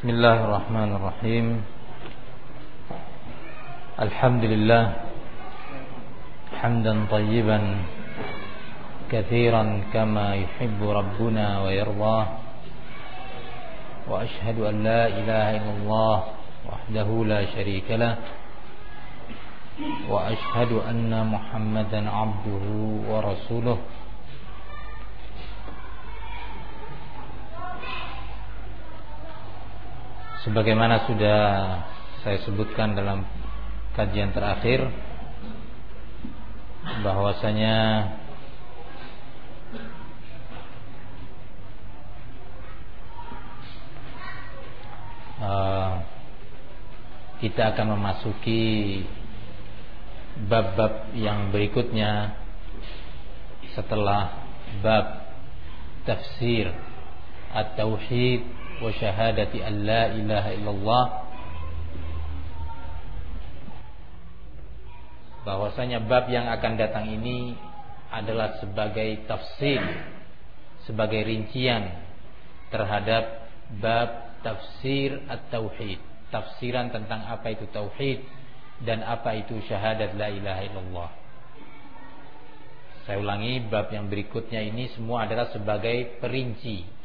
بسم الله الرحمن الرحيم. الحمد لله حمدا طيبا كثيرا كما يحب ربنا ويرضاه وأشهد أن لا إله إلا الله وحده لا شريك له وأشهد أن محمدا عبده ورسوله. Sebagaimana sudah saya sebutkan dalam kajian terakhir bahwasanya uh, kita akan memasuki bab-bab yang berikutnya setelah bab tafsir at-tauhid wa syahadati an la ilaha illallah. Bahwasanya bab yang akan datang ini adalah sebagai tafsir sebagai rincian terhadap bab tafsir at-tauhid. Tafsiran tentang apa itu tauhid dan apa itu syahadat la ilaha illallah. Saya ulangi bab yang berikutnya ini semua adalah sebagai perinci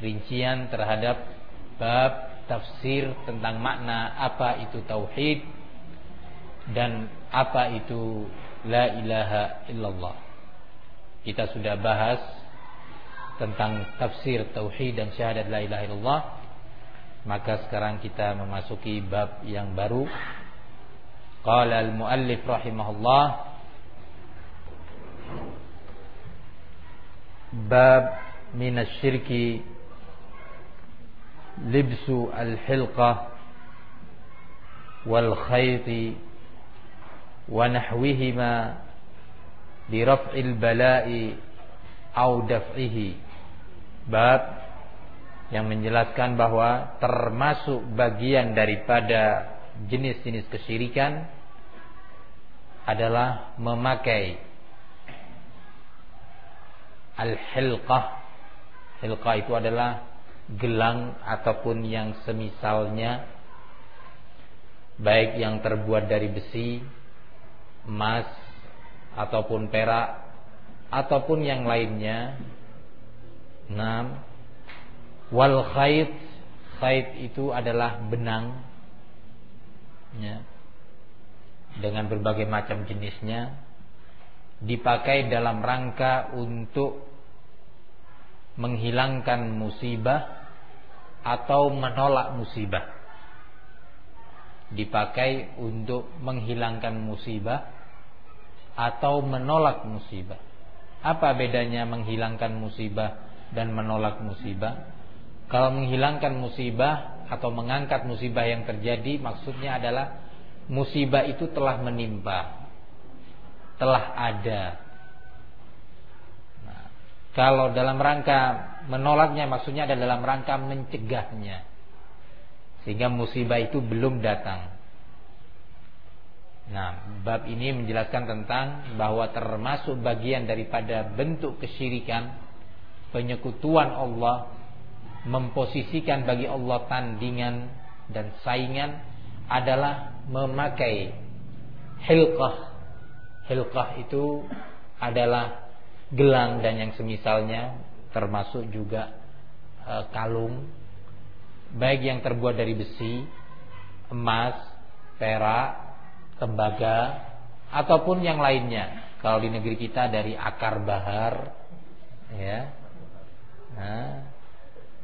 rincian terhadap bab tafsir tentang makna apa itu tauhid dan apa itu la ilaha illallah. Kita sudah bahas tentang tafsir tauhid dan syahadat la ilaha illallah. Maka sekarang kita memasuki bab yang baru. Qala al-muallif rahimahullah bab لبس الحلقة والخيط ونحوهما لرفع البلاء أو دفعه. باب yang menjelaskan bahwa termasuk bagian daripada jenis-jenis kesyirikan adalah memakai al-hilqah. Hilqah itu adalah gelang ataupun yang semisalnya baik yang terbuat dari besi, emas ataupun perak ataupun yang lainnya. Enam. Wal khait, khait itu adalah benang ya. Dengan berbagai macam jenisnya dipakai dalam rangka untuk menghilangkan musibah atau menolak musibah dipakai untuk menghilangkan musibah atau menolak musibah. Apa bedanya menghilangkan musibah dan menolak musibah? Kalau menghilangkan musibah atau mengangkat musibah yang terjadi maksudnya adalah musibah itu telah menimpa, telah ada. Kalau dalam rangka menolaknya maksudnya adalah dalam rangka mencegahnya. Sehingga musibah itu belum datang. Nah, bab ini menjelaskan tentang bahwa termasuk bagian daripada bentuk kesyirikan penyekutuan Allah memposisikan bagi Allah tandingan dan saingan adalah memakai hilqah. Hilqah itu adalah gelang dan yang semisalnya termasuk juga e, kalung baik yang terbuat dari besi, emas, perak, tembaga ataupun yang lainnya. Kalau di negeri kita dari akar bahar ya. Nah,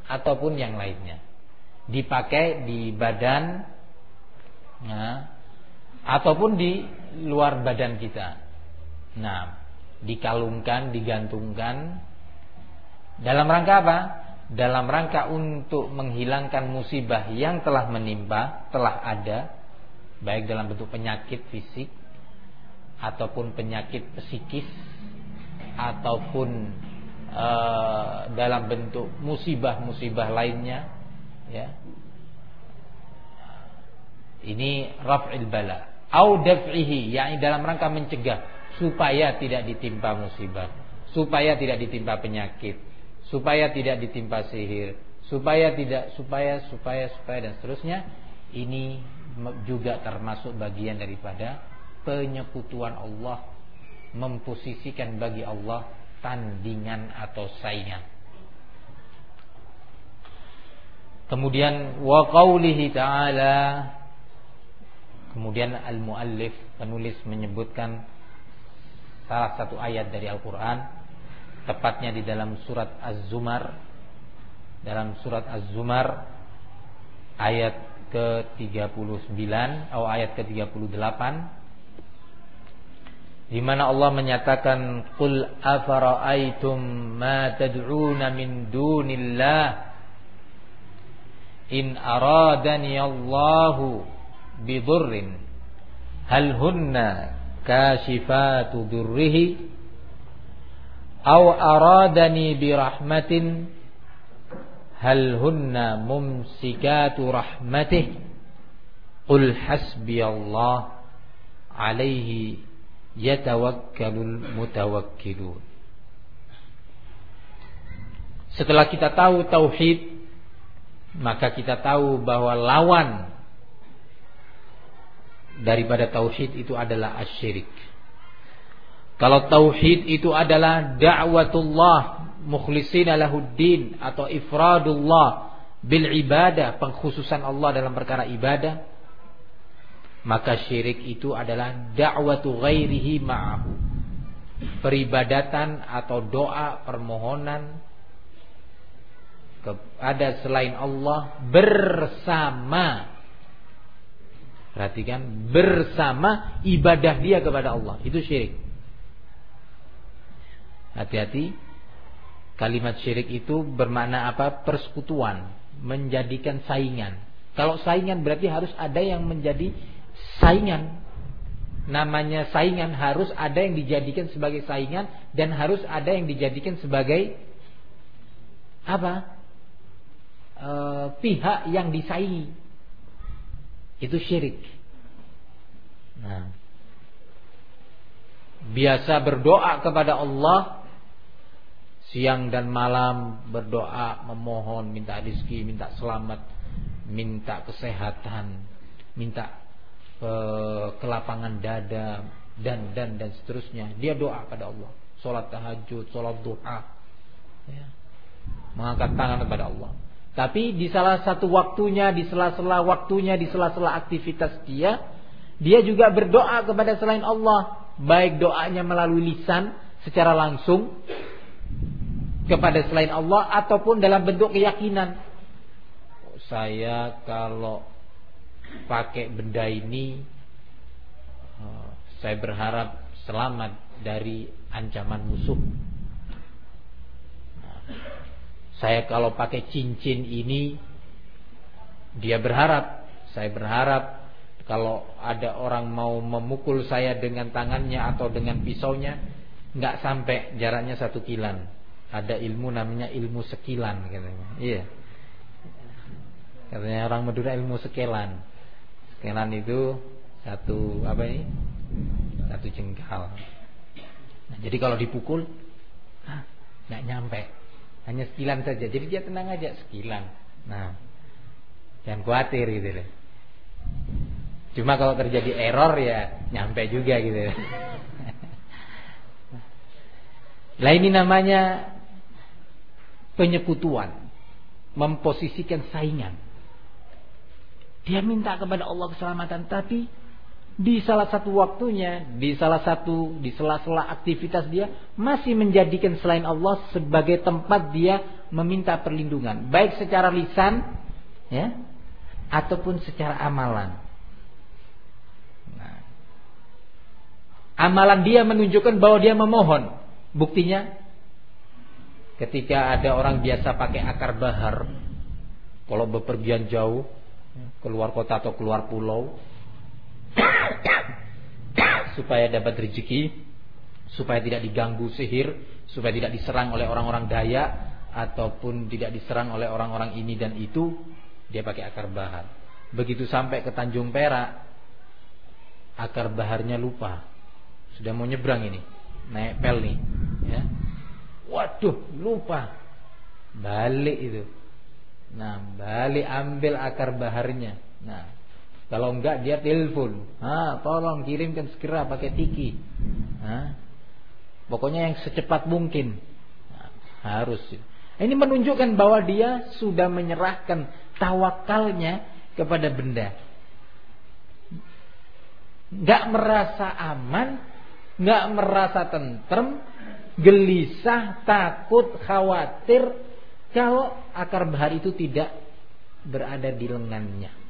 ataupun yang lainnya. Dipakai di badan nah, ataupun di luar badan kita. Nah, dikalungkan, digantungkan dalam rangka apa? Dalam rangka untuk menghilangkan musibah yang telah menimpa, telah ada, baik dalam bentuk penyakit fisik ataupun penyakit psikis ataupun e, dalam bentuk musibah-musibah lainnya, ya. Ini raf'il bala au daf'ihi, yakni dalam rangka mencegah supaya tidak ditimpa musibah, supaya tidak ditimpa penyakit, supaya tidak ditimpa sihir, supaya tidak supaya supaya supaya dan seterusnya. Ini juga termasuk bagian daripada penyekutuan Allah. Memposisikan bagi Allah tandingan atau saingan. Kemudian wa qaulihi ta'ala kemudian al-muallif penulis menyebutkan salah satu ayat dari Al-Qur'an tepatnya di dalam surat Az-Zumar dalam surat Az-Zumar ayat ke-39 atau ayat ke-38 di mana Allah menyatakan qul afara'aitum ma tad'una min dunillah? In aradani Allahu bidurrin hal hunna kashifatu durrihi aw aradani birahmatin hal hunna mumsikatu rahmatih qul hasbiyallah alaihi yatawakkalul mutawakkilun. Setelah kita tahu tauhid maka kita tahu bahwa lawan daripada tauhid itu adalah asyirik. Kalau tauhid itu adalah da'watullah mukhlishina lahuddin atau ifradullah bil ibadah, pengkhususan Allah dalam perkara ibadah, maka syirik itu adalah da'watu ghairihi ma'ahu. Peribadatan atau doa, permohonan kepada selain Allah bersama Perhatikan bersama ibadah dia kepada Allah itu syirik. Hati-hati Kalimat syirik itu bermakna apa? Persekutuan, menjadikan saingan. Kalau saingan berarti harus ada yang menjadi saingan. Namanya saingan harus ada yang dijadikan sebagai saingan dan harus ada yang dijadikan sebagai apa? E, pihak yang disaingi. Itu syirik. Nah, biasa berdoa kepada Allah siang dan malam berdoa, memohon, minta rezeki, minta selamat, minta kesehatan, minta uh, kelapangan dada dan dan dan seterusnya. Dia doa pada Allah, sholat tahajud, sholat duha, ya. mengangkat tangan kepada Allah. Tapi di salah satu waktunya, di sela-sela waktunya, di sela-sela aktivitas dia, dia juga berdoa kepada selain Allah, baik doanya melalui lisan secara langsung kepada selain Allah ataupun dalam bentuk keyakinan. Saya kalau pakai benda ini eh, saya berharap selamat dari ancaman musuh. Nah, saya kalau pakai cincin ini dia berharap, saya berharap kalau ada orang mau memukul saya dengan tangannya atau dengan pisaunya nggak sampai jaraknya satu kilan ada ilmu namanya ilmu sekilan katanya. Iya. Katanya orang Madura ilmu sekelan. Sekelan itu satu apa ini? Satu jengkal. Nah, jadi kalau dipukul nggak nyampe. Hanya sekilan saja. Jadi dia tenang aja sekilan. Nah, jangan khawatir gitu loh. Cuma kalau terjadi error ya nyampe juga gitu. Lah ini namanya penyekutuan, memposisikan saingan. Dia minta kepada Allah keselamatan, tapi di salah satu waktunya, di salah satu di sela-sela aktivitas dia masih menjadikan selain Allah sebagai tempat dia meminta perlindungan, baik secara lisan ya ataupun secara amalan. Nah, amalan dia menunjukkan bahwa dia memohon. Buktinya Ketika ada orang biasa pakai akar bahar, kalau bepergian jauh, keluar kota atau keluar pulau, supaya dapat rezeki, supaya tidak diganggu sihir, supaya tidak diserang oleh orang-orang daya, ataupun tidak diserang oleh orang-orang ini dan itu, dia pakai akar bahar. Begitu sampai ke Tanjung Perak, akar baharnya lupa. Sudah mau nyebrang ini, naik pel nih, ya Waduh, lupa. Balik itu. Nah, balik ambil akar baharnya. Nah, kalau enggak dia telepon. Ah, tolong kirimkan segera pakai tiki. Nah, pokoknya yang secepat mungkin. Nah, harus. Ini menunjukkan bahwa dia sudah menyerahkan tawakalnya kepada benda. Enggak merasa aman, enggak merasa tentrem, gelisah, takut, khawatir kalau akar bahar itu tidak berada di lengannya.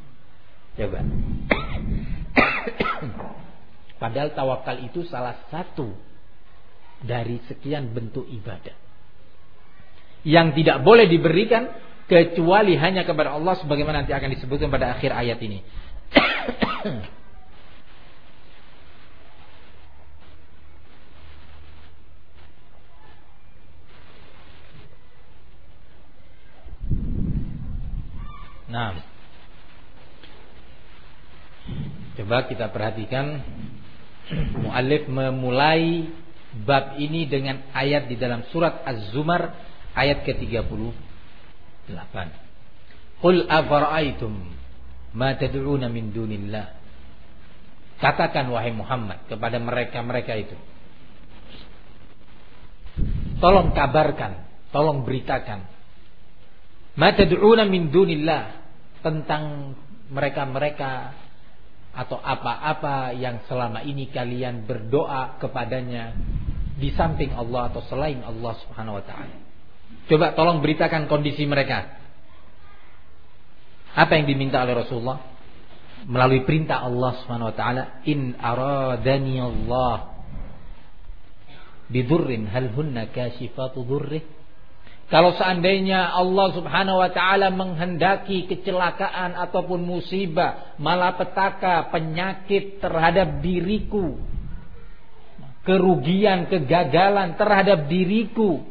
Coba. Padahal tawakal itu salah satu dari sekian bentuk ibadah. Yang tidak boleh diberikan kecuali hanya kepada Allah sebagaimana nanti akan disebutkan pada akhir ayat ini. Nah, Coba kita perhatikan Mu'alif memulai bab ini dengan ayat di dalam surat Az-Zumar ayat ke-38. Qul afara'aitum ma tad'una min dunillah. Katakan wahai Muhammad kepada mereka-mereka itu. Tolong kabarkan, tolong beritakan. Ma tad'una min dunillah tentang mereka-mereka atau apa-apa yang selama ini kalian berdoa kepadanya di samping Allah atau selain Allah Subhanahu wa taala. Coba tolong beritakan kondisi mereka. Apa yang diminta oleh Rasulullah melalui perintah Allah Subhanahu wa taala, "In aradani Allah bidurrin hal hunna kashifatu dhurrih?" Kalau seandainya Allah subhanahu wa ta'ala menghendaki kecelakaan ataupun musibah, malapetaka, penyakit terhadap diriku, kerugian, kegagalan terhadap diriku,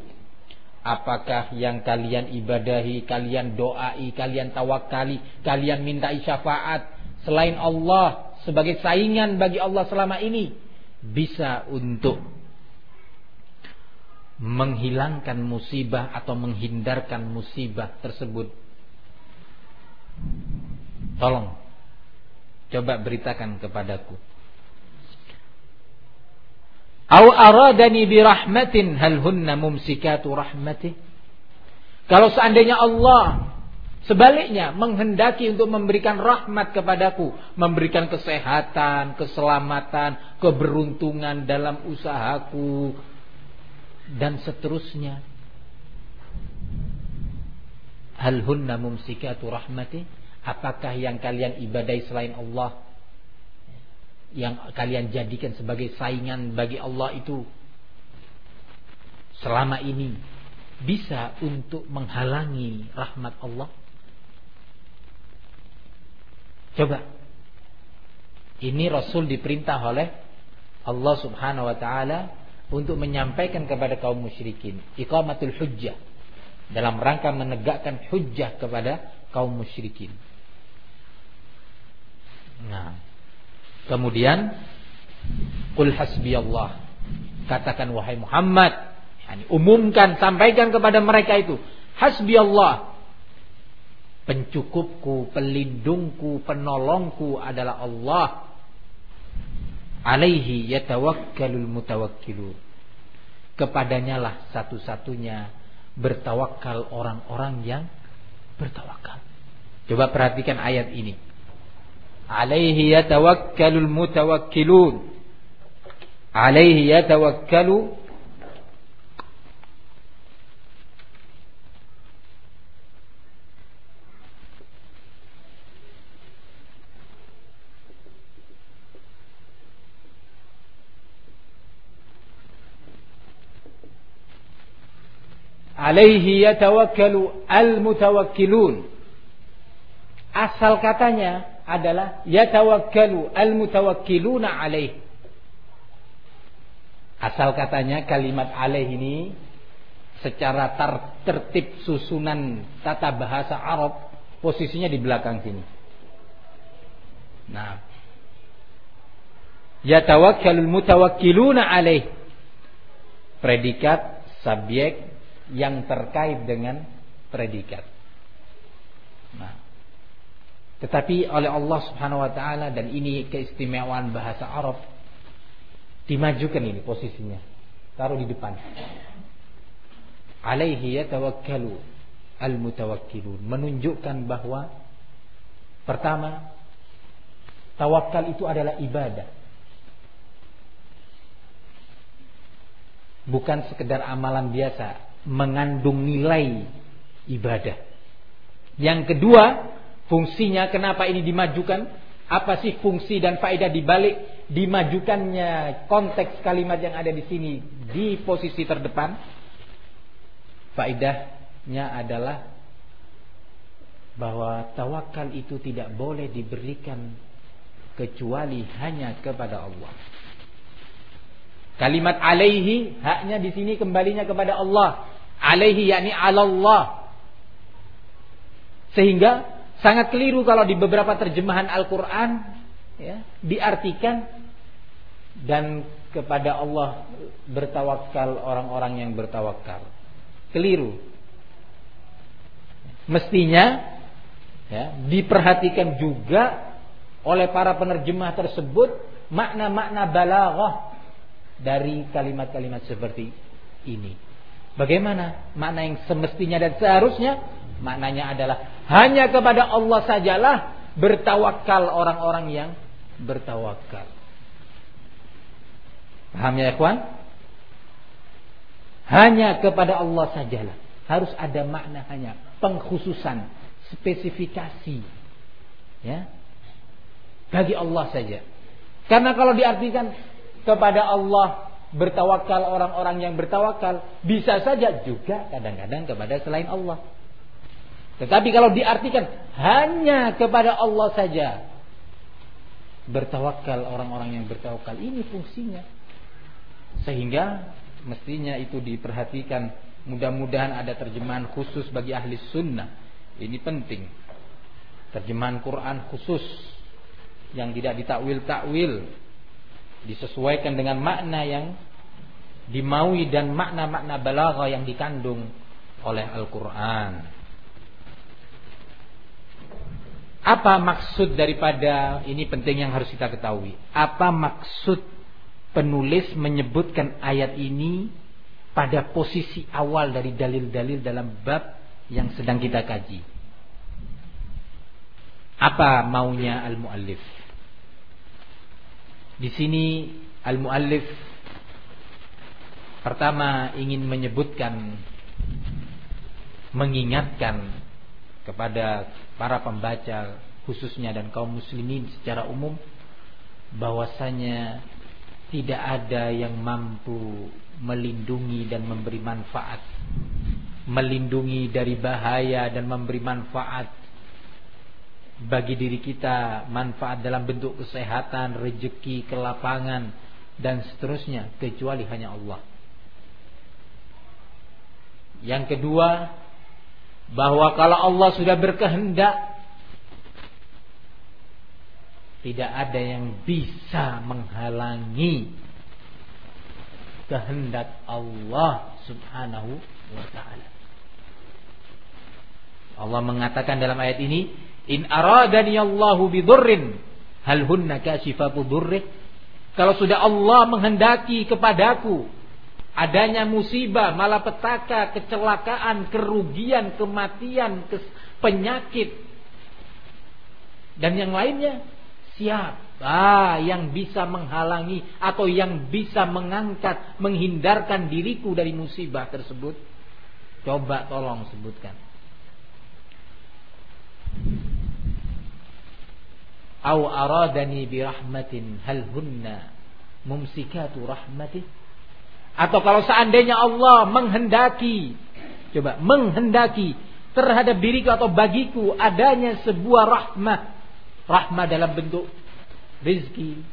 apakah yang kalian ibadahi, kalian doai, kalian tawakali, kalian minta syafaat selain Allah sebagai saingan bagi Allah selama ini bisa untuk menghilangkan musibah atau menghindarkan musibah tersebut. Tolong coba beritakan kepadaku. Au aradani bi rahmatin hal hunna mumsikatu rahmatih? Kalau seandainya Allah sebaliknya menghendaki untuk memberikan rahmat kepadaku, memberikan kesehatan, keselamatan, keberuntungan dalam usahaku, dan seterusnya. Hal hunna mumsikatu rahmati? Apakah yang kalian ibadai selain Allah yang kalian jadikan sebagai saingan bagi Allah itu selama ini bisa untuk menghalangi rahmat Allah? Coba. Ini Rasul diperintah oleh Allah Subhanahu wa taala untuk menyampaikan kepada kaum musyrikin iqamatul hujjah dalam rangka menegakkan hujjah kepada kaum musyrikin. Nah, kemudian qul hasbiyallah katakan wahai Muhammad yani umumkan sampaikan kepada mereka itu hasbiyallah pencukupku pelindungku penolongku adalah Allah alaihi yatawakkalul mutawakkilun kepadanya lah satu-satunya bertawakal orang-orang yang bertawakal. Coba perhatikan ayat ini. Alaihi yatawakkalul mutawakkilun. Alaihi yatawakkalu alaihi yatawakkalu al-mutawakkilun. Asal katanya adalah yatawakkalu al-mutawakkiluna alaih. Asal katanya kalimat alaih ini secara tertib susunan tata bahasa Arab posisinya di belakang sini. Nah, yatawakkalul mutawakkiluna alaih. Predikat, subjek, yang terkait dengan predikat. Nah, tetapi oleh Allah Subhanahu wa taala dan ini keistimewaan bahasa Arab dimajukan ini posisinya. Taruh di depan. Alaihi yatawakkalu al-mutawakkilun menunjukkan bahwa pertama tawakal itu adalah ibadah. Bukan sekedar amalan biasa, mengandung nilai ibadah. Yang kedua, fungsinya kenapa ini dimajukan? Apa sih fungsi dan faedah dibalik dimajukannya konteks kalimat yang ada di sini di posisi terdepan? Faedahnya adalah bahwa tawakal itu tidak boleh diberikan kecuali hanya kepada Allah. Kalimat alaihi haknya di sini kembalinya kepada Allah. Alaihi yakni Allah. Sehingga sangat keliru kalau di beberapa terjemahan Al-Qur'an ya, diartikan dan kepada Allah bertawakal orang-orang yang bertawakal. Keliru. Mestinya ya, diperhatikan juga oleh para penerjemah tersebut makna-makna balaghah dari kalimat-kalimat seperti ini. Bagaimana makna yang semestinya dan seharusnya? Maknanya adalah hanya kepada Allah sajalah bertawakal orang-orang yang bertawakal. Paham ya, ikhwan? Hanya kepada Allah sajalah. Harus ada makna hanya pengkhususan, spesifikasi. Ya. Bagi Allah saja. Karena kalau diartikan kepada Allah bertawakal orang-orang yang bertawakal bisa saja juga kadang-kadang kepada selain Allah. Tetapi kalau diartikan hanya kepada Allah saja bertawakal orang-orang yang bertawakal ini fungsinya. Sehingga mestinya itu diperhatikan mudah-mudahan ada terjemahan khusus bagi ahli sunnah. Ini penting. Terjemahan Quran khusus yang tidak ditakwil-takwil disesuaikan dengan makna yang dimaui dan makna-makna balaghah yang dikandung oleh Al-Qur'an. Apa maksud daripada ini penting yang harus kita ketahui. Apa maksud penulis menyebutkan ayat ini pada posisi awal dari dalil-dalil dalam bab yang sedang kita kaji? Apa maunya al-muallif? Di sini al-muallif pertama ingin menyebutkan mengingatkan kepada para pembaca khususnya dan kaum muslimin secara umum bahwasanya tidak ada yang mampu melindungi dan memberi manfaat melindungi dari bahaya dan memberi manfaat bagi diri kita manfaat dalam bentuk kesehatan, rezeki, kelapangan dan seterusnya kecuali hanya Allah. Yang kedua, bahwa kalau Allah sudah berkehendak tidak ada yang bisa menghalangi kehendak Allah Subhanahu wa taala. Allah mengatakan dalam ayat ini, In aradani Allahu bidurrin hal hunna durri? Kalau sudah Allah menghendaki kepadaku adanya musibah, malapetaka, kecelakaan, kerugian, kematian, penyakit dan yang lainnya, siapa yang bisa menghalangi atau yang bisa mengangkat, menghindarkan diriku dari musibah tersebut? Coba tolong sebutkan. Au aradani bi rahmatin hal hunna mumsikatu rahmatih atau kalau seandainya Allah menghendaki coba menghendaki terhadap diriku atau bagiku adanya sebuah rahmah rahmah dalam bentuk rizki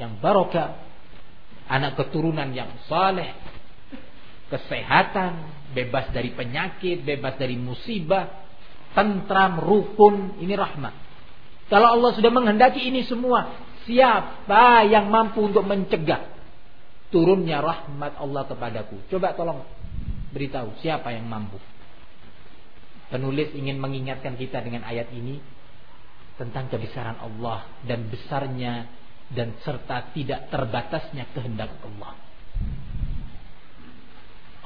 yang barokah anak keturunan yang saleh kesehatan bebas dari penyakit bebas dari musibah tentram, rukun, ini rahmat. Kalau Allah sudah menghendaki ini semua, siapa yang mampu untuk mencegah turunnya rahmat Allah kepadaku? Coba tolong beritahu siapa yang mampu. penulis ingin mengingatkan kita dengan ayat ini tentang kebesaran Allah dan besarnya dan serta tidak terbatasnya kehendak Allah.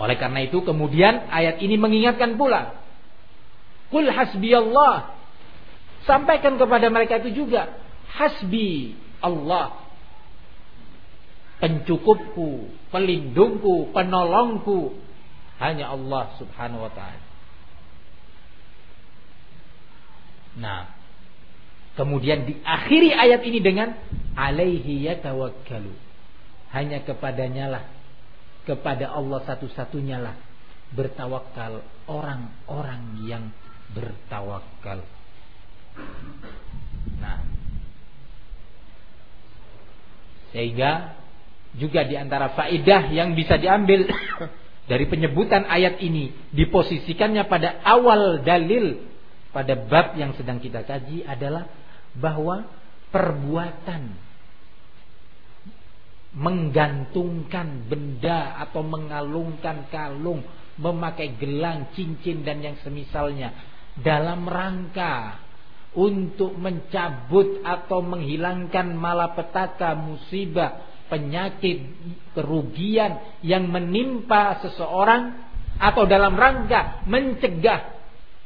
Oleh karena itu kemudian ayat ini mengingatkan pula. Kul hasbi Allah. Sampaikan kepada mereka itu juga. Hasbi Allah. Pencukupku, pelindungku, penolongku. Hanya Allah subhanahu wa ta'ala. Nah, kemudian diakhiri ayat ini dengan alaihi yatawakkalu. Hanya kepadanya lah kepada Allah satu-satunya lah bertawakal orang-orang yang bertawakal. Nah, sehingga juga di antara faedah yang bisa diambil dari penyebutan ayat ini diposisikannya pada awal dalil pada bab yang sedang kita kaji adalah bahwa perbuatan menggantungkan benda atau mengalungkan kalung, memakai gelang, cincin dan yang semisalnya dalam rangka untuk mencabut atau menghilangkan malapetaka, musibah, penyakit, kerugian yang menimpa seseorang atau dalam rangka mencegah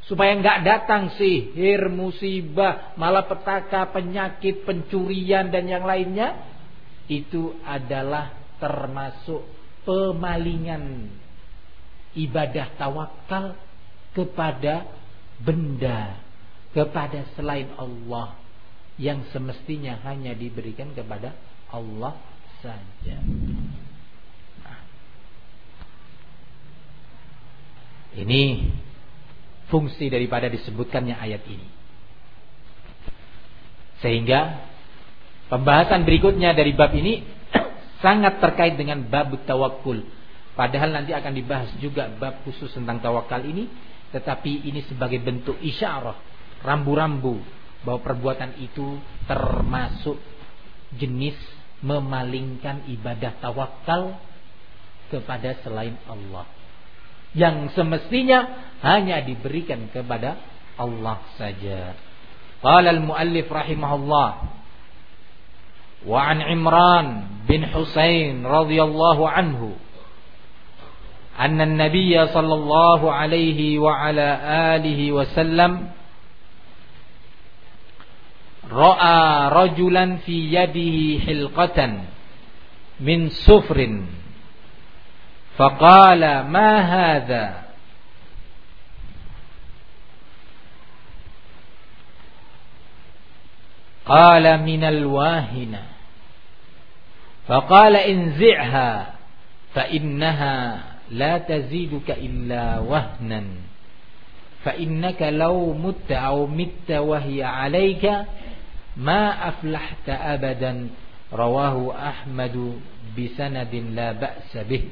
supaya nggak datang sihir, musibah, malapetaka, penyakit, pencurian dan yang lainnya itu adalah termasuk pemalingan ibadah tawakal kepada benda, kepada selain Allah yang semestinya hanya diberikan kepada Allah saja. Ini fungsi daripada disebutkannya ayat ini. Sehingga Pembahasan berikutnya dari bab ini sangat terkait dengan bab tawakul. Padahal nanti akan dibahas juga bab khusus tentang tawakal ini, tetapi ini sebagai bentuk isyarah, rambu-rambu bahwa perbuatan itu termasuk jenis memalingkan ibadah tawakal kepada selain Allah yang semestinya hanya diberikan kepada Allah saja. Qala al-muallif rahimahullah wa an Imran bin Husain radhiyallahu anhu anna An Nabiyya sallallahu alaihi wa ala alihi wa sallam وعلى آله وسلم رأى رجلا في يده حلقة من سفر فقال ما هذا قال من الواهنة فقال انزعها فإنها لا تزيدك إلا وهنا فإنك لو مت أو مت وهي عليك ma aflahta abadan rawahu Ahmadu bisanadin la ba'sa bih.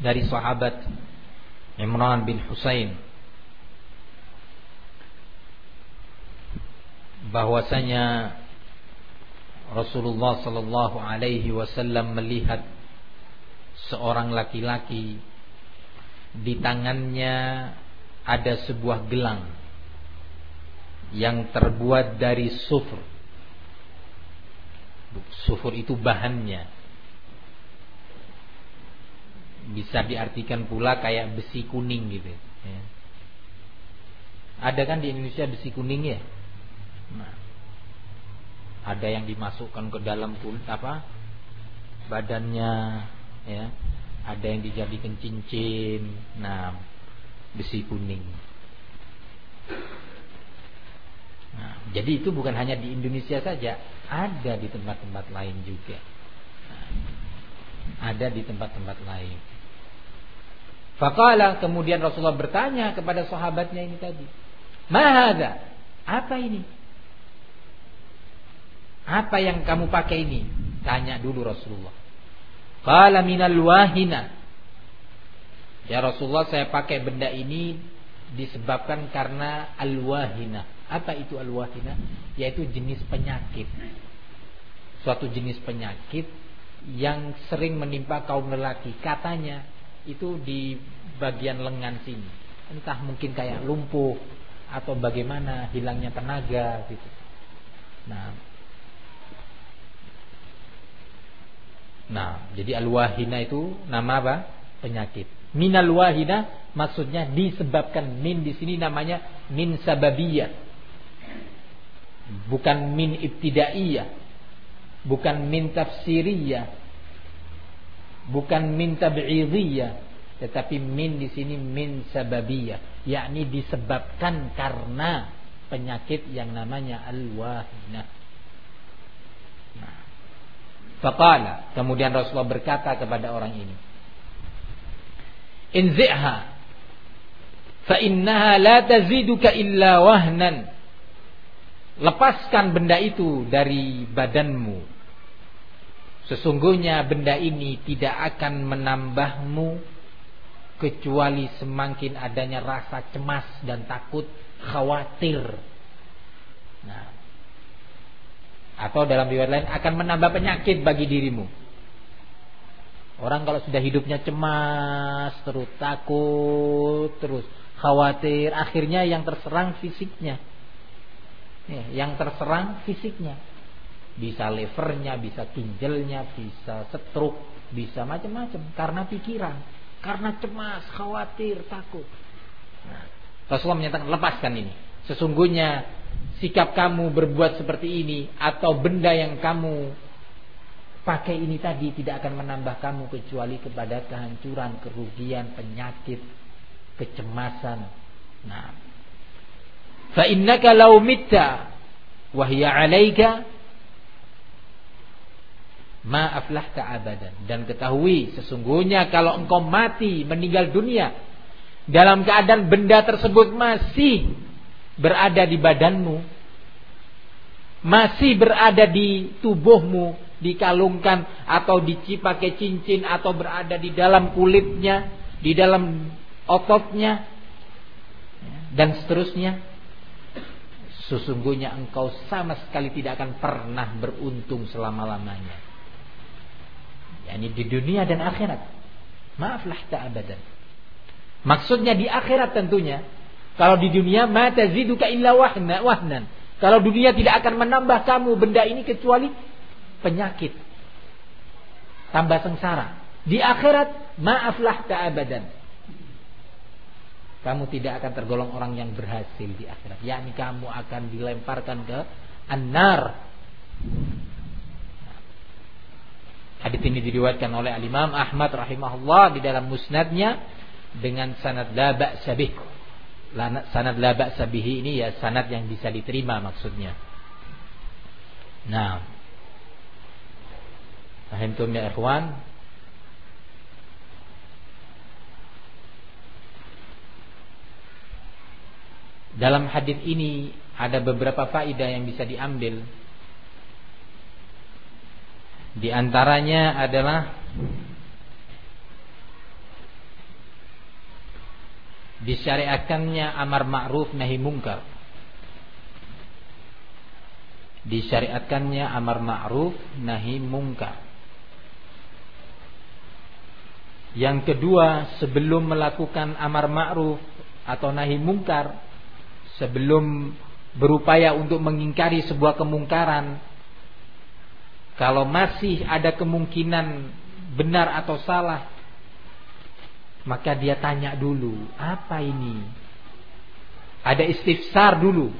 Dari sahabat Imran bin Husain. Bahwasanya Rasulullah sallallahu alaihi wasallam melihat seorang laki-laki di tangannya ada sebuah gelang yang terbuat dari sufur. Sufur itu bahannya bisa diartikan pula kayak besi kuning gitu. Ya. Ada kan di Indonesia besi kuning ya? Nah, ada yang dimasukkan ke dalam kulit apa? Badannya, ya. Ada yang dijadikan cincin. Nah, besi kuning. Nah, jadi itu bukan hanya di Indonesia saja, ada di tempat-tempat lain juga. Nah, ada di tempat-tempat lain. Fakala kemudian Rasulullah bertanya kepada sahabatnya ini tadi. Mahada? Apa ini? Apa yang kamu pakai ini? Tanya dulu Rasulullah. Qala minal wahina. Ya Rasulullah saya pakai benda ini disebabkan karena al-wahina. Apa itu al-wahina? Yaitu jenis penyakit. Suatu jenis penyakit yang sering menimpa kaum lelaki. Katanya itu di bagian lengan sini. Entah mungkin kayak lumpuh atau bagaimana hilangnya tenaga gitu. Nah, Nah, jadi al-wahina itu nama apa? Penyakit. Minal wahina maksudnya disebabkan min di sini namanya min sababiyah. Bukan min ibtidaiyah. Bukan min tafsiriyah. Bukan min tab'idiyah, tetapi min di sini min sababiyah, yakni disebabkan karena penyakit yang namanya al-wahinah. Nah. Faqala, kemudian Rasulullah berkata kepada orang ini, "Inzi'ha fa innaha la taziduka illa wahnan." Lepaskan benda itu dari badanmu. Sesungguhnya benda ini tidak akan menambahmu kecuali semakin adanya rasa cemas dan takut, khawatir. Nah, atau dalam riwayat lain akan menambah penyakit bagi dirimu. Orang kalau sudah hidupnya cemas, terus takut, terus khawatir, akhirnya yang terserang fisiknya. yang terserang fisiknya. Bisa levernya, bisa ginjalnya, bisa stroke, bisa macam-macam karena pikiran, karena cemas, khawatir, takut. Nah, Rasulullah menyatakan lepaskan ini. Sesungguhnya sikap kamu berbuat seperti ini atau benda yang kamu pakai ini tadi tidak akan menambah kamu kecuali kepada kehancuran, kerugian, penyakit, kecemasan. Nah, fa innaka law mitta wa hiya 'alaika ma aflahta abadan dan ketahui sesungguhnya kalau engkau mati meninggal dunia dalam keadaan benda tersebut masih berada di badanmu, masih berada di tubuhmu, dikalungkan atau pakai cincin atau berada di dalam kulitnya, di dalam ototnya dan seterusnya. Sesungguhnya engkau sama sekali tidak akan pernah beruntung selama-lamanya. Yani di dunia dan akhirat. Maaflah tak abadan. Maksudnya di akhirat tentunya kalau di dunia mata ziduka illa wahna, wahnan. Kalau dunia tidak akan menambah kamu benda ini kecuali penyakit. Tambah sengsara. Di akhirat maaflah abadan. Kamu tidak akan tergolong orang yang berhasil di akhirat. Yakni kamu akan dilemparkan ke an-nar. Hadis ini diriwayatkan oleh Al-Imam Ahmad rahimahullah di dalam musnadnya dengan sanad la ba'sa sanad la ba'sa bihi ini ya sanad yang bisa diterima maksudnya. Nah. Fahimtum ya ikhwan? Dalam hadis ini ada beberapa faedah yang bisa diambil. Di antaranya adalah disyariatkannya amar ma'ruf nahi mungkar. Disyariatkannya amar ma'ruf nahi mungkar. Yang kedua sebelum melakukan amar ma'ruf atau nahi mungkar sebelum berupaya untuk mengingkari sebuah kemungkaran kalau masih ada kemungkinan benar atau salah maka dia tanya dulu, apa ini? Ada istifsar dulu.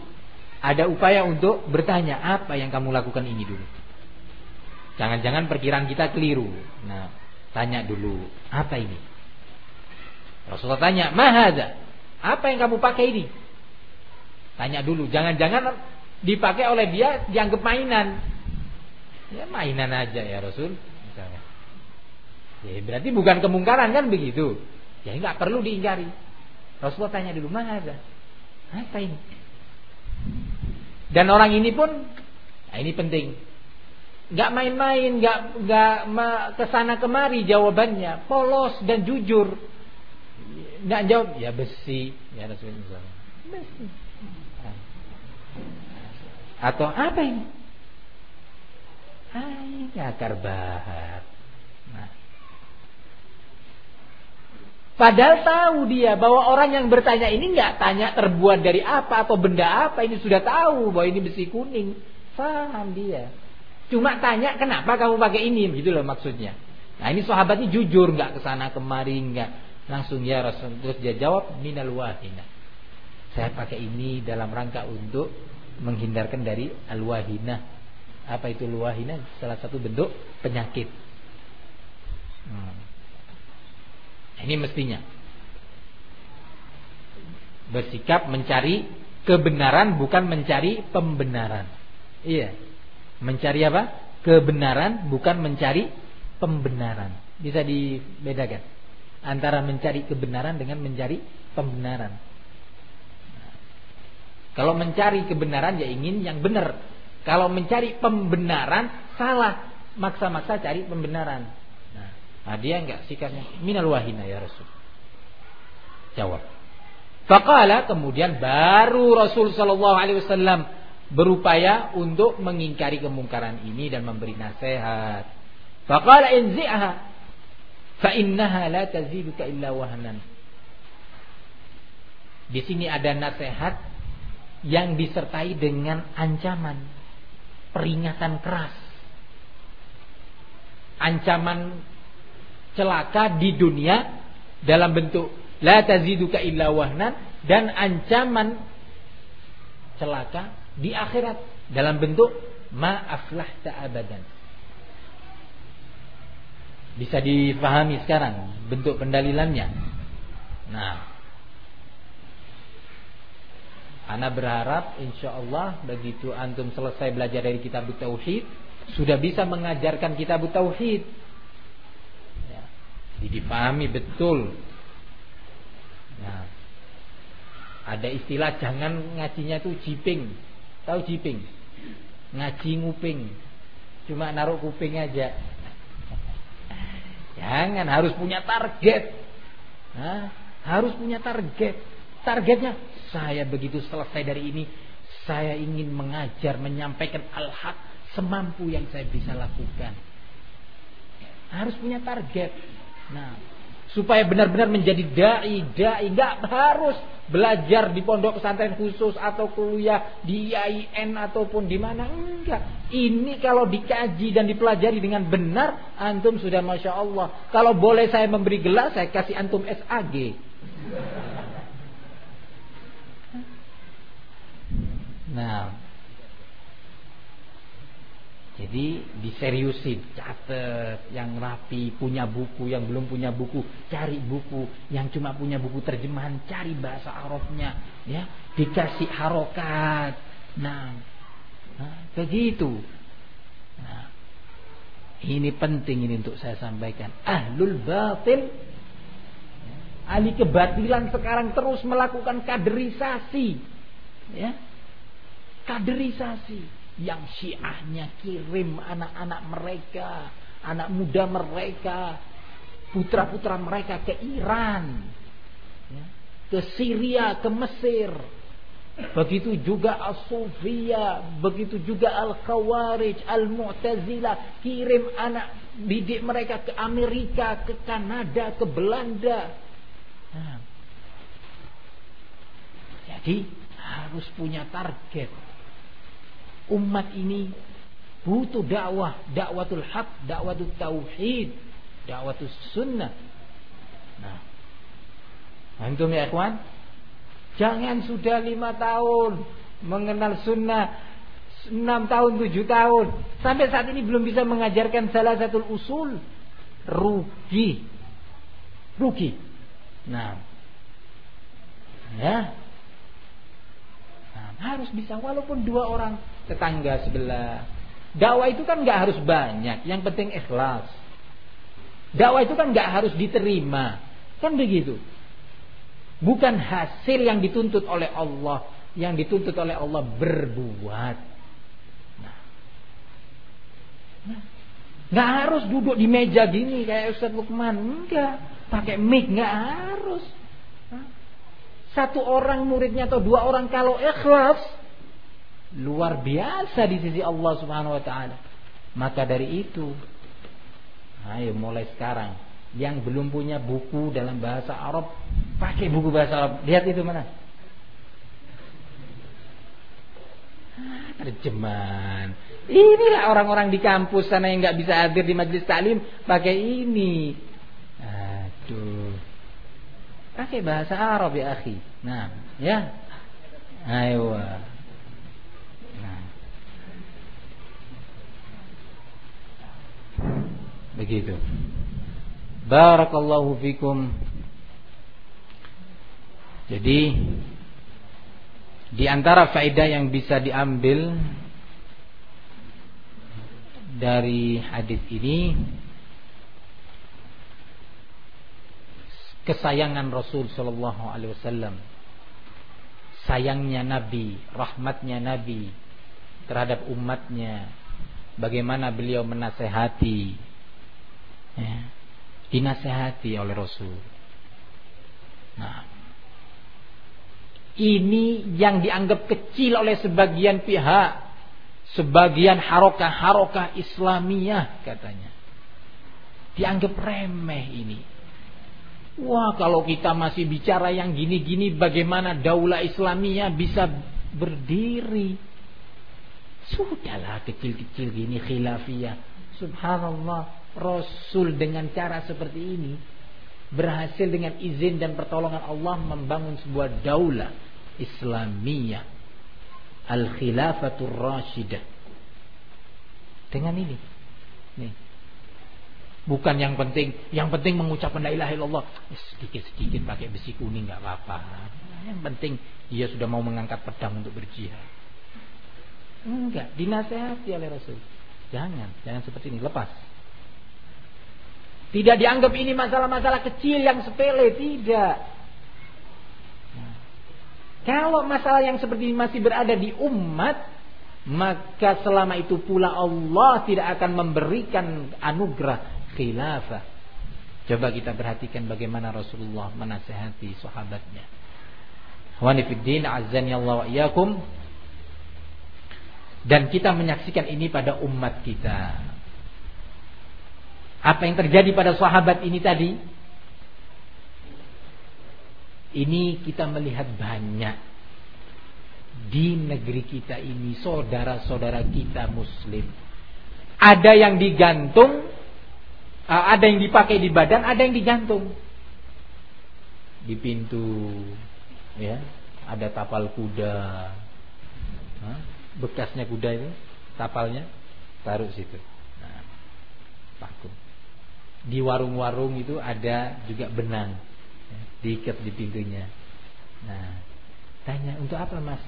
Ada upaya untuk bertanya, apa yang kamu lakukan ini dulu? Jangan-jangan perkiraan kita keliru. Nah, tanya dulu, apa ini? Rasulullah tanya, "Mahadza?" Apa yang kamu pakai ini? Tanya dulu, jangan-jangan dipakai oleh dia dianggap mainan. Ya mainan aja ya Rasul. Ya, berarti bukan kemungkaran kan begitu. Ya nggak perlu diingkari. Rasulullah tanya dulu, mana ada? Apa ini? Dan orang ini pun, nah ini penting. Nggak main-main, nggak nggak ke sana kemari jawabannya, polos dan jujur. Nggak jawab, ya besi, ya Rasulullah. Besi. Atau apa ini? Ah, ini akar bahar. Padahal tahu dia bahwa orang yang bertanya ini nggak tanya terbuat dari apa atau benda apa. Ini sudah tahu bahwa ini besi kuning. Paham dia. Cuma tanya kenapa kamu pakai ini, gitu loh maksudnya. Nah ini sahabatnya jujur nggak ke sana kemari nggak langsung ya Rasul terus dia jawab minal wahina. Saya pakai ini dalam rangka untuk menghindarkan dari al wahina. Apa itu luwahina? Salah satu bentuk penyakit. Hmm. Ini mestinya bersikap mencari kebenaran bukan mencari pembenaran. Iya. Mencari apa? Kebenaran bukan mencari pembenaran. Bisa dibedakan antara mencari kebenaran dengan mencari pembenaran. Kalau mencari kebenaran ya ingin yang benar. Kalau mencari pembenaran salah, maksa-maksa cari pembenaran. Nah, dia enggak sikapnya minal wahina ya Rasul. Jawab. Faqala kemudian baru Rasul sallallahu alaihi wasallam berupaya untuk mengingkari kemungkaran ini dan memberi nasihat. Faqala inzi'ha fa innaha la taziduka illa wahnan. Di sini ada nasihat yang disertai dengan ancaman, peringatan keras. Ancaman celaka di dunia dalam bentuk la taziduka illa wahnan dan ancaman celaka di akhirat dalam bentuk ma aflahta abadan. Bisa difahami sekarang bentuk pendalilannya. Nah, Ana berharap insya Allah begitu antum selesai belajar dari kitab tauhid sudah bisa mengajarkan kitab tauhid dipahami betul. Nah, ada istilah jangan ngajinya itu jiping. Tahu jiping? Ngaji nguping. Cuma naruh kuping aja. Jangan harus punya target. Nah, harus punya target. Targetnya saya begitu selesai dari ini saya ingin mengajar menyampaikan al-haq semampu yang saya bisa lakukan. Harus punya target. Nah, supaya benar-benar menjadi dai, dai nggak harus belajar di pondok pesantren khusus atau kuliah di IAIN ataupun di mana enggak. Ini kalau dikaji dan dipelajari dengan benar, antum sudah masya Allah. Kalau boleh saya memberi gelar, saya kasih antum SAG. Nah, jadi diseriusin, catat yang rapi, punya buku, yang belum punya buku, cari buku, yang cuma punya buku terjemahan, cari bahasa Arabnya, ya, dikasih harokat. Nah, nah begitu. Nah, ini penting ini untuk saya sampaikan. Ahlul batil ya, ahli kebatilan sekarang terus melakukan kaderisasi. Ya. Kaderisasi yang syiahnya kirim anak-anak mereka, anak muda mereka, putra-putra mereka ke Iran, ya, ke Syria, ke Mesir. Begitu juga Al-Sufia, begitu juga Al-Khawarij, Al-Mu'tazilah, kirim anak didik mereka ke Amerika, ke Kanada, ke Belanda. Nah, jadi harus punya target umat ini butuh dakwah, dakwatul haq, dakwatul tauhid, dakwatul sunnah. Nah, antum ya ikhwan, jangan sudah lima tahun mengenal sunnah, enam tahun, tujuh tahun, sampai saat ini belum bisa mengajarkan salah satu usul, rugi, rugi. Nah, ya, nah, harus bisa. Walaupun dua orang tetangga sebelah. Dakwah itu kan nggak harus banyak, yang penting ikhlas. Dakwah itu kan nggak harus diterima, kan begitu. Bukan hasil yang dituntut oleh Allah, yang dituntut oleh Allah berbuat. Nah, nah. Nggak harus duduk di meja gini kayak Ustaz Lukman, enggak. Pakai mic nggak harus. Satu orang muridnya atau dua orang kalau ikhlas luar biasa di sisi Allah Subhanahu wa taala. Maka dari itu, ayo mulai sekarang yang belum punya buku dalam bahasa Arab, pakai buku bahasa Arab. Lihat itu mana? Ah, terjemahan. Inilah orang-orang di kampus sana yang nggak bisa hadir di majelis taklim pakai ini. Aduh. Pakai bahasa Arab ya akhi. Nah, ya. Ayo. Nah. Begitu. Barakallahu fikum. Jadi di antara faedah yang bisa diambil dari hadis ini kesayangan Rasul sallallahu alaihi wasallam. Sayangnya Nabi, rahmatnya Nabi terhadap umatnya. Bagaimana beliau menasehati ya dinasehati oleh Rasul. Nah, ini yang dianggap kecil oleh sebagian pihak, sebagian harokah-harokah Islamiyah katanya. Dianggap remeh ini. Wah, kalau kita masih bicara yang gini-gini, bagaimana daulah Islamiyah bisa berdiri? Sudahlah kecil-kecil gini khilafiyah. Subhanallah. Rasul dengan cara seperti ini berhasil dengan izin dan pertolongan Allah membangun sebuah daulah Islamiyah Al-Khilafatul Rashidah dengan ini. Nih. Bukan yang penting yang penting mengucapkan la ilaha illallah. Sedikit-sedikit pakai besi kuning nggak apa-apa. Yang penting dia sudah mau mengangkat pedang untuk berjihad. Enggak dinasehati oleh Rasul. Jangan jangan seperti ini. Lepas tidak dianggap ini masalah-masalah kecil yang sepele, tidak. kalau masalah yang seperti ini masih berada di umat, maka selama itu pula Allah tidak akan memberikan anugerah khilafah. Coba kita perhatikan bagaimana Rasulullah menasehati sahabatnya. Wanifiddin Allah. Dan kita menyaksikan ini pada umat kita. Apa yang terjadi pada sahabat ini tadi? Ini kita melihat banyak di negeri kita ini saudara-saudara kita muslim. Ada yang digantung, ada yang dipakai di badan, ada yang digantung. Di pintu ya, ada tapal kuda. Bekasnya kuda itu, tapalnya taruh situ. Nah, paku di warung-warung itu ada juga benang diikat di pintunya. Nah, tanya untuk apa mas?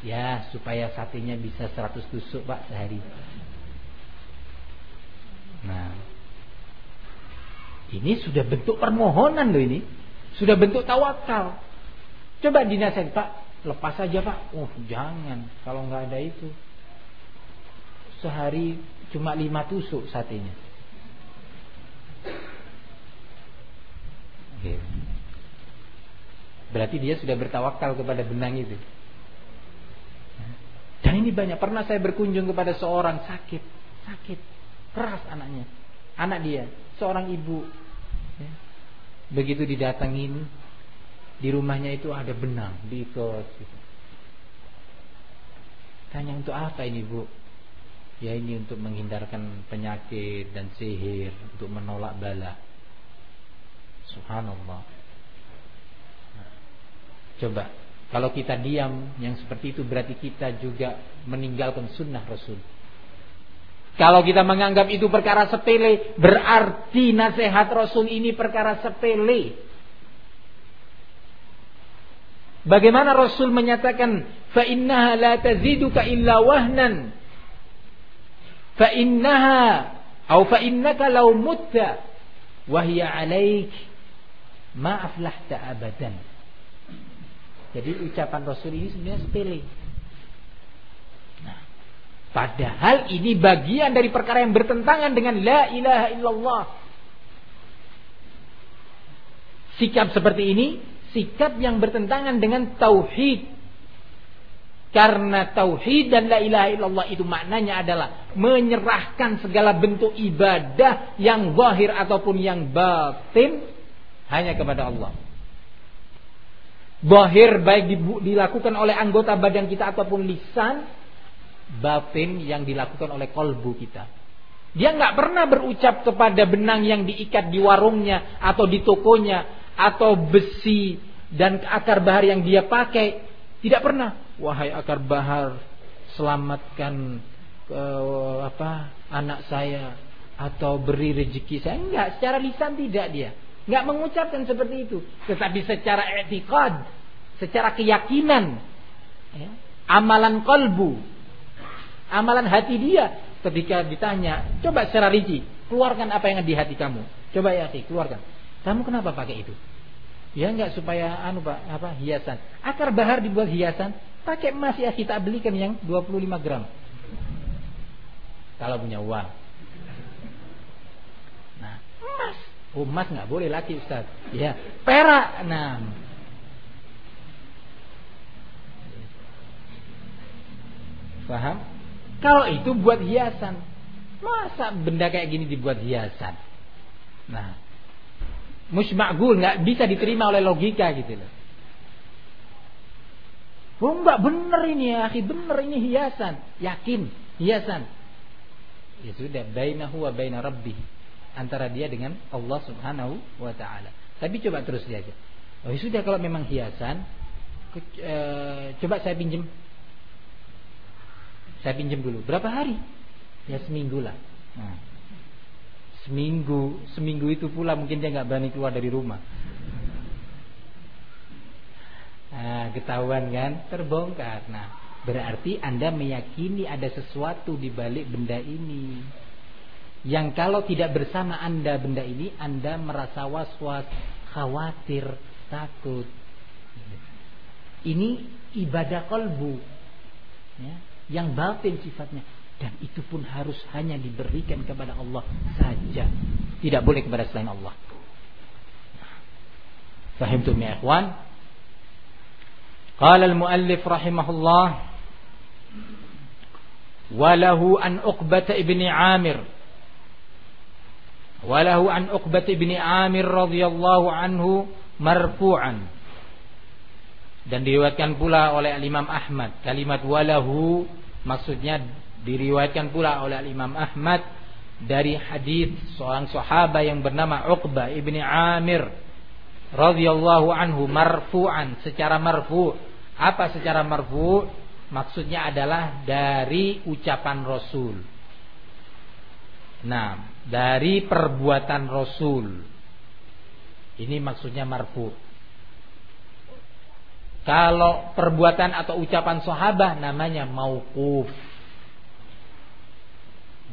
Ya supaya satenya bisa 100 tusuk pak sehari. Nah, ini sudah bentuk permohonan loh ini, sudah bentuk tawakal. Coba dinasihat pak, lepas saja pak. Oh jangan, kalau nggak ada itu sehari cuma lima tusuk satenya. Berarti dia sudah bertawakal kepada benang itu. Dan ini banyak. Pernah saya berkunjung kepada seorang sakit. Sakit. Keras anaknya. Anak dia. Seorang ibu. Ya. Begitu didatangin. Di rumahnya itu ada benang. Diikut. Gitu. Tanya untuk apa ini bu? Ya ini untuk menghindarkan penyakit dan sihir. Untuk menolak bala. Subhanallah. Coba, kalau kita diam yang seperti itu berarti kita juga meninggalkan sunnah Rasul. Kalau kita menganggap itu perkara sepele, berarti nasihat Rasul ini perkara sepele. Bagaimana Rasul menyatakan, fa innaha la taziduka illa wahnan. Fa innaka law mutta wa hiya 'alaik Maaflah tak abadan. Jadi ucapan Rasul ini sebenarnya sepele. Nah, padahal ini bagian dari perkara yang bertentangan dengan la ilaha illallah. Sikap seperti ini sikap yang bertentangan dengan tauhid. Karena tauhid dan la ilaha illallah itu maknanya adalah menyerahkan segala bentuk ibadah yang zahir ataupun yang batin hanya kepada Allah. Zahir baik dilakukan oleh anggota badan kita ataupun lisan, batin yang dilakukan oleh kolbu kita. Dia nggak pernah berucap kepada benang yang diikat di warungnya atau di tokonya atau besi dan akar bahar yang dia pakai. Tidak pernah wahai akar bahar selamatkan uh, apa anak saya atau beri rezeki saya. Enggak secara lisan tidak dia. Enggak mengucapkan seperti itu. Tetapi secara etikad secara keyakinan ya, amalan kolbu amalan hati dia. Ketika ditanya coba secara rinci keluarkan apa yang ada di hati kamu. Coba ya hati keluarkan. Kamu kenapa pakai itu? Ya enggak supaya anu pak apa hiasan. Akar bahar dibuat hiasan Pakai emas ya kita belikan yang 25 gram. Kalau punya uang. Nah, emas. Oh, emas nggak boleh lagi Ustaz. Ya, perak. Nah. Paham? Kalau itu buat hiasan. Masa benda kayak gini dibuat hiasan? Nah, musma'gul nggak bisa diterima oleh logika gitu loh. Oh enggak benar ini ya akhi, benar ini hiasan. Yakin, hiasan. Ya sudah, bainahu wa baina rabbih. Antara dia dengan Allah Subhanahu wa taala. Tapi coba terus dia aja. Oh ya sudah kalau memang hiasan, e, coba saya pinjem. Saya pinjem dulu. Berapa hari? Ya seminggu lah. Nah. Seminggu, seminggu itu pula mungkin dia nggak berani keluar dari rumah. Nah, ketahuan kan? Terbongkar. Nah, berarti Anda meyakini ada sesuatu di balik benda ini. Yang kalau tidak bersama Anda benda ini, Anda merasa was-was, khawatir, takut. Ini ibadah kolbu. Ya, yang batin sifatnya. Dan itu pun harus hanya diberikan kepada Allah saja. Tidak boleh kepada selain Allah. Fahim tuh ya? قال المؤلف رحمه الله وله عن عقبة ابن عامر وله عن عقبة ابن عامر رضي الله عنه مرفوعا dan diriwayatkan pula oleh Imam Ahmad kalimat walahu maksudnya diriwayatkan pula oleh Imam Ahmad dari hadis seorang sahabat yang bernama Uqbah ibni Amir radhiyallahu anhu marfu'an secara marfu' Apa secara marfu? Maksudnya adalah dari ucapan Rasul. Nah, dari perbuatan Rasul. Ini maksudnya marfu. Kalau perbuatan atau ucapan sahabat namanya mauquf.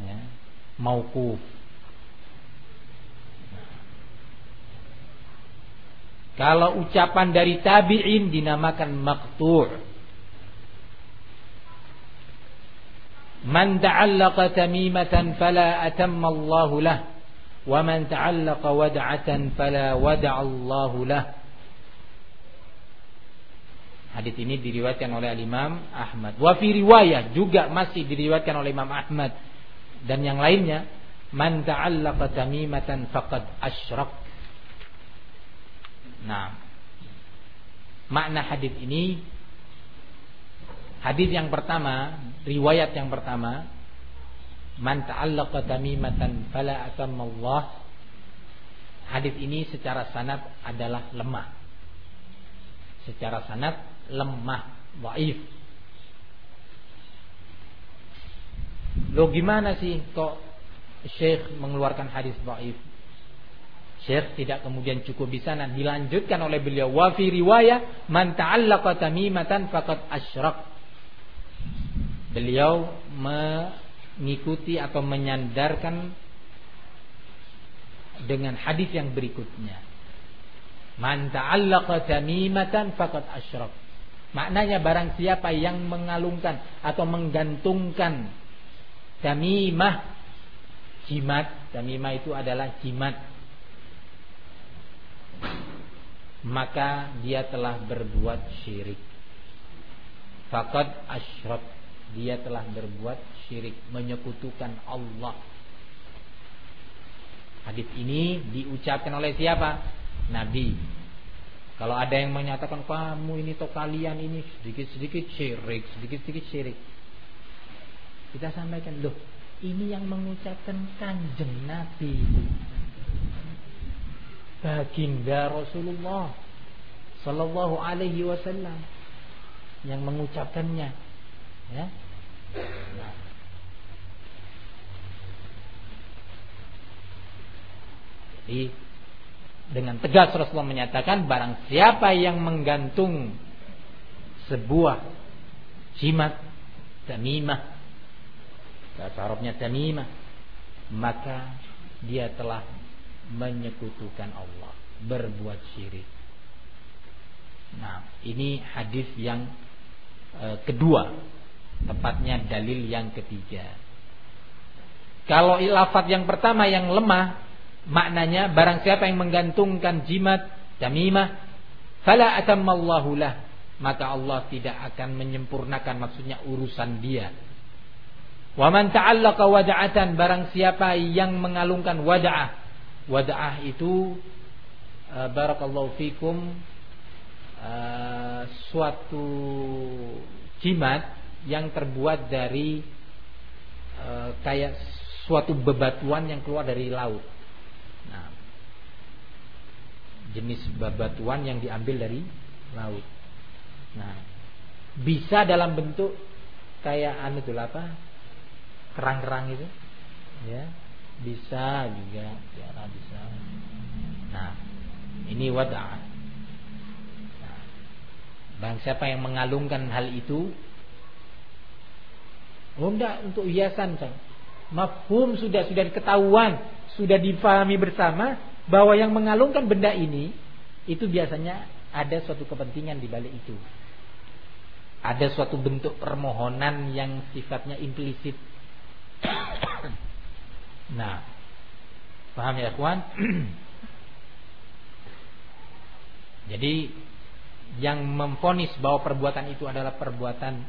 Ya, mauquf. Kalau ucapan dari tabi'in dinamakan maqtu'. Man ta'allaqa tamimatan fala atamma Allah lah. Wa man ta'allaqa wad'atan fala wada'a Allah lah. Hadis ini diriwayatkan oleh Imam Ahmad. Wa fi riwayah juga masih diriwayatkan oleh Imam Ahmad dan yang lainnya, man ta'allaqa tamimatan faqad asyrak Nah, makna hadis ini hadis yang pertama, riwayat yang pertama, man ta'allaqa tamimatan fala Allah. Hadis ini secara sanad adalah lemah. Secara sanad lemah, dhaif. Lo gimana sih kok Syekh mengeluarkan hadis dhaif? Syekh tidak kemudian cukup di sana dilanjutkan oleh beliau wa fi riwayah man ta'allaqa tamimatan faqad asyrak. Beliau mengikuti atau menyandarkan dengan hadis yang berikutnya. Man ta'allaqa tamimatan faqad asyrak. Maknanya barang siapa yang mengalungkan atau menggantungkan tamimah jimat, tamimah itu adalah jimat maka dia telah berbuat syirik. faqad asyrak. Dia telah berbuat syirik. Menyekutukan Allah. Hadis ini diucapkan oleh siapa? Nabi. Kalau ada yang menyatakan kamu ini atau kalian ini sedikit-sedikit syirik sedikit-sedikit syirik. Kita sampaikan loh ini yang mengucapkan kanjeng nabi baginda Rasulullah sallallahu alaihi wasallam yang mengucapkannya ya nah. jadi dengan tegas Rasulullah menyatakan barang siapa yang menggantung sebuah jimat tamimah bahasa Arabnya tamimah maka dia telah menyekutukan Allah berbuat syirik. Nah ini hadis yang e, kedua tepatnya dalil yang ketiga. Kalau ilafat yang pertama yang lemah maknanya barang siapa yang menggantungkan jimat tamimah fala atammallahu lah maka Allah tidak akan menyempurnakan maksudnya urusan dia. Wa man ta'allaqa wada'atan barang siapa yang mengalungkan wada'ah wada'ah itu uh, barakallahu fikum uh, suatu jimat yang terbuat dari uh, kayak suatu bebatuan yang keluar dari laut jenis bebatuan yang diambil dari laut. Nah, bisa dalam bentuk kayak anu tuh apa? Kerang-kerang itu. Ya, bisa juga ya bisa. Nah, ini wadah. Nah, bang siapa yang mengalungkan hal itu? Oh enggak untuk hiasan, Cang. Mafhum sudah sudah ketahuan, sudah difahami bersama, bahwa yang mengalungkan benda ini itu biasanya ada suatu kepentingan di balik itu. Ada suatu bentuk permohonan yang sifatnya implisit. Nah, paham ya kawan? Jadi yang memfonis bahwa perbuatan itu adalah perbuatan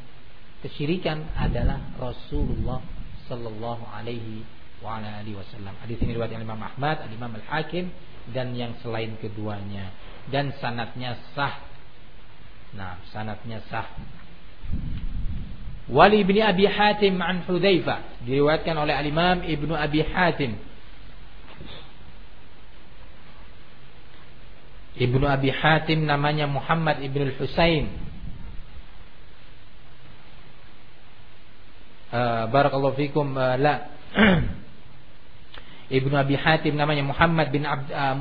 kesyirikan adalah Rasulullah Sallallahu Alaihi wa alihi wasallam. Hadis ini riwayat Imam Ahmad, Imam Al-Hakim dan yang selain keduanya dan sanatnya sah. Nah, sanatnya sah. Wali bin Abi Hatim an Hudzaifah. Diriwayatkan oleh Al-Imam Ibnu Abi Hatim. Ibnu Abi Hatim namanya Muhammad Ibnu Al-Husain uh, Barakallahu fikum uh, la. Ibnu Abi Hatim namanya Muhammad bin Abd, uh,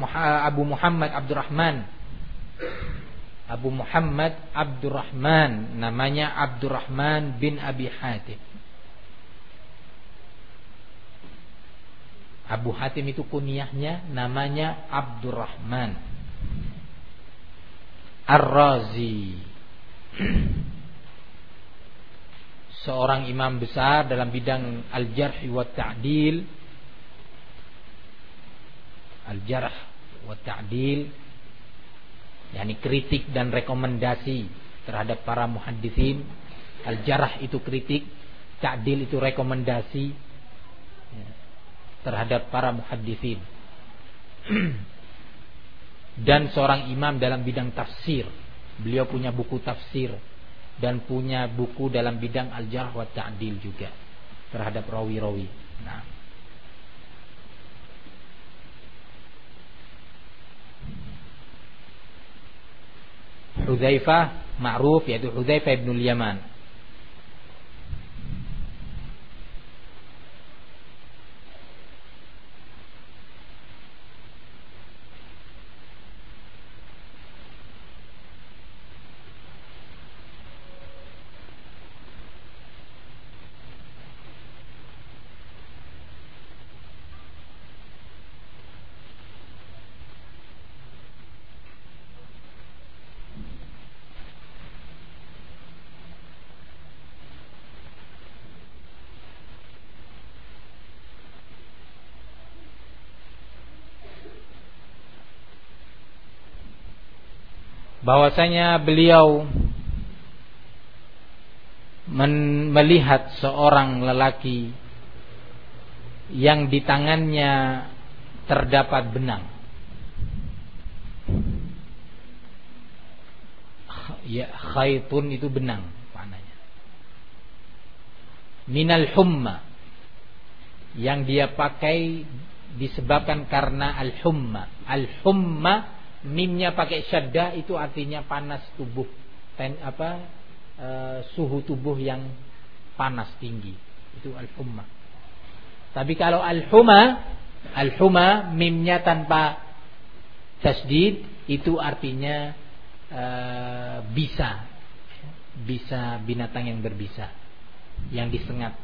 Abu Muhammad Abdurrahman. Abu Muhammad Abdurrahman. Namanya Abdurrahman bin Abi Hatim. Abu Hatim itu kunyahnya namanya Abdurrahman. Ar-Razi. Seorang imam besar dalam bidang Al-Jarh wa Ta'dil. Al-jarh wa ta'dil yakni kritik dan rekomendasi terhadap para muhaddisin. Al-jarh itu kritik ta'dil itu rekomendasi ya, terhadap para muhaddisin. Dan seorang imam dalam bidang tafsir beliau punya buku tafsir dan punya buku dalam bidang al-jarh wa ta'dil juga terhadap rawi-rawi. Nah Hudzaifah ma'ruf yaitu Hudzaifah bin Yaman bahwasanya beliau melihat seorang lelaki yang di tangannya terdapat benang. Ya, khaitun itu benang maknanya. Minal humma yang dia pakai disebabkan karena al-humma. Al-humma mimnya pakai syaddah itu artinya panas tubuh. Ten, apa e, suhu tubuh yang panas tinggi. Itu al-humma. Tapi kalau al-huma al-huma mimnya tanpa tasdid itu artinya e, bisa. Bisa binatang yang berbisa. Yang disengat.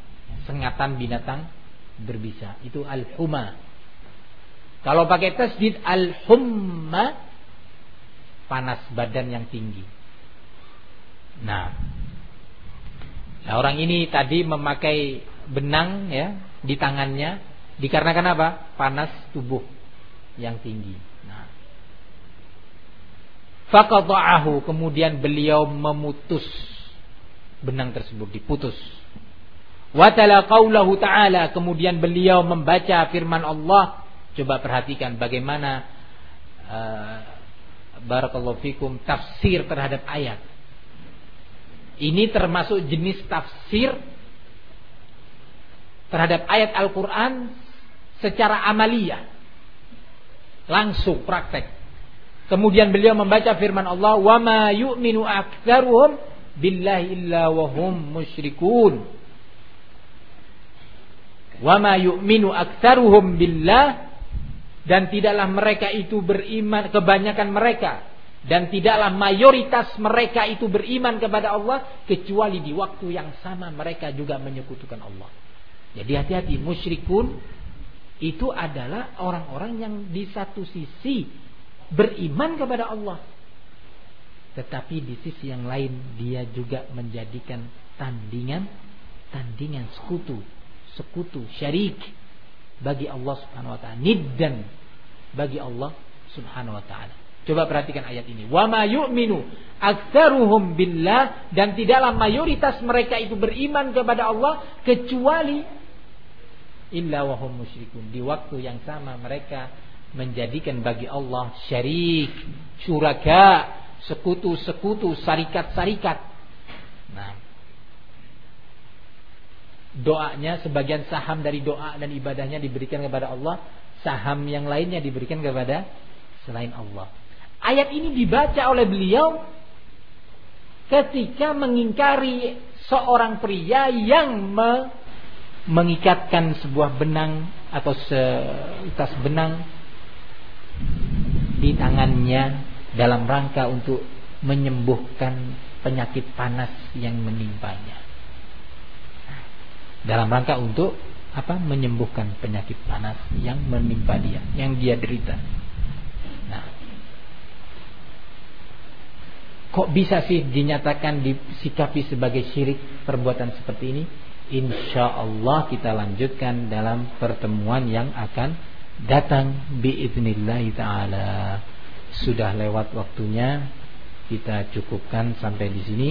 Sengatan binatang berbisa. Itu al-huma. Kalau pakai tasdid al-humma panas badan yang tinggi. Nah, nah orang ini tadi memakai benang ya di tangannya dikarenakan apa? Panas tubuh yang tinggi. Nah. Kemudian beliau memutus benang tersebut diputus. Wa qaulahu ta'ala kemudian beliau membaca firman Allah Coba perhatikan bagaimana uh, barakallahu fikum tafsir terhadap ayat. Ini termasuk jenis tafsir terhadap ayat Al-Qur'an secara amaliyah. Langsung praktek. Kemudian beliau membaca firman Allah, "Wa ma yu'minu aktsaruhum billahi illa wa hum musyrikun." Wa ma yu'minu aktsaruhum billah dan tidaklah mereka itu beriman kebanyakan mereka. Dan tidaklah mayoritas mereka itu beriman kepada Allah kecuali di waktu yang sama mereka juga menyekutukan Allah. Jadi hati-hati musyrikun itu adalah orang-orang yang di satu sisi beriman kepada Allah. Tetapi di sisi yang lain dia juga menjadikan tandingan tandingan sekutu sekutu syarik bagi Allah Subhanahu wa taala, niddan bagi Allah Subhanahu wa taala. Coba perhatikan ayat ini. Wa ma yu'minu aktsaruhum billah dan tidaklah mayoritas mereka itu beriman kepada Allah kecuali illa wa hum musyrikun. Di waktu yang sama mereka menjadikan bagi Allah syarik, syuraka, sekutu-sekutu, sarikat-sarikat. Nah, doanya sebagian saham dari doa dan ibadahnya diberikan kepada Allah, saham yang lainnya diberikan kepada selain Allah. Ayat ini dibaca oleh beliau ketika mengingkari seorang pria yang me mengikatkan sebuah benang atau seutas benang di tangannya dalam rangka untuk menyembuhkan penyakit panas yang menimpanya dalam rangka untuk apa menyembuhkan penyakit panas yang menimpa dia, yang dia derita. Nah, kok bisa sih dinyatakan disikapi sebagai syirik perbuatan seperti ini? Insya Allah kita lanjutkan dalam pertemuan yang akan datang biiznillah taala. Sudah lewat waktunya, kita cukupkan sampai di sini.